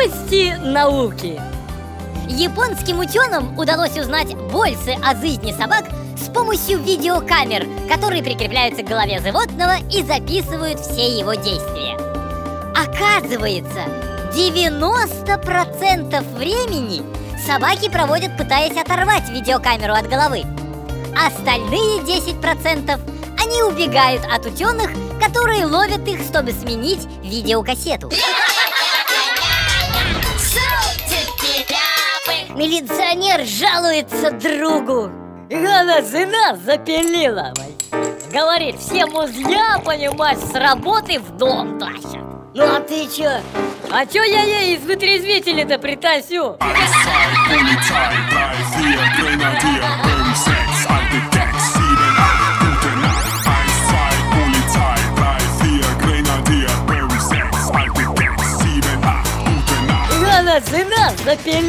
руки. Японским ученым удалось узнать больше о жизни собак с помощью видеокамер, которые прикрепляются к голове животного и записывают все его действия. Оказывается, 90% времени собаки проводят, пытаясь оторвать видеокамеру от головы. Остальные 10% они убегают от ученых, которые ловят их, чтобы сменить видеокассету. Милиционер жалуется другу. Она жена запилила. Говорит, все музья, понимаешь, с работы в дом тащат. Ну а ты чё? А чё я ей из вытрезвителя-то притащу? Polizei, drei,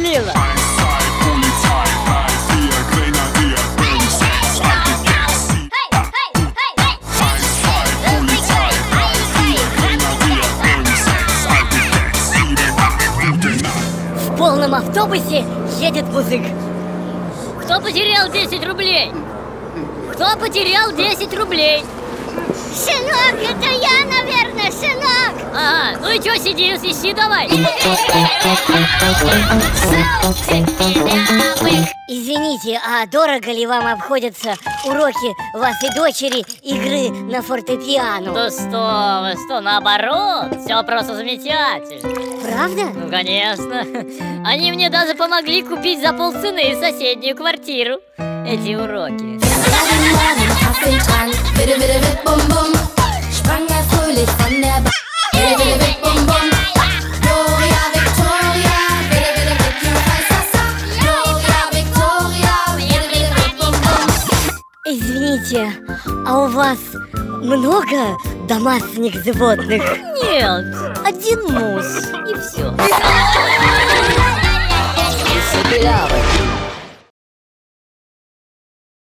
vier, полном автобусе едет музык. Кто потерял 10 рублей? Кто потерял 10 рублей? Сынок, это Ага, ну и чё сидишь, ищи давай. Извините, а дорого ли вам обходятся уроки вашей дочери игры на фортепиано? Да что вы, что, наоборот, все просто замечательно. Правда? Ну, конечно. Они мне даже помогли купить за полцены соседнюю квартиру Эти уроки Извините, а у вас много домашних животных? Нет, один мус и все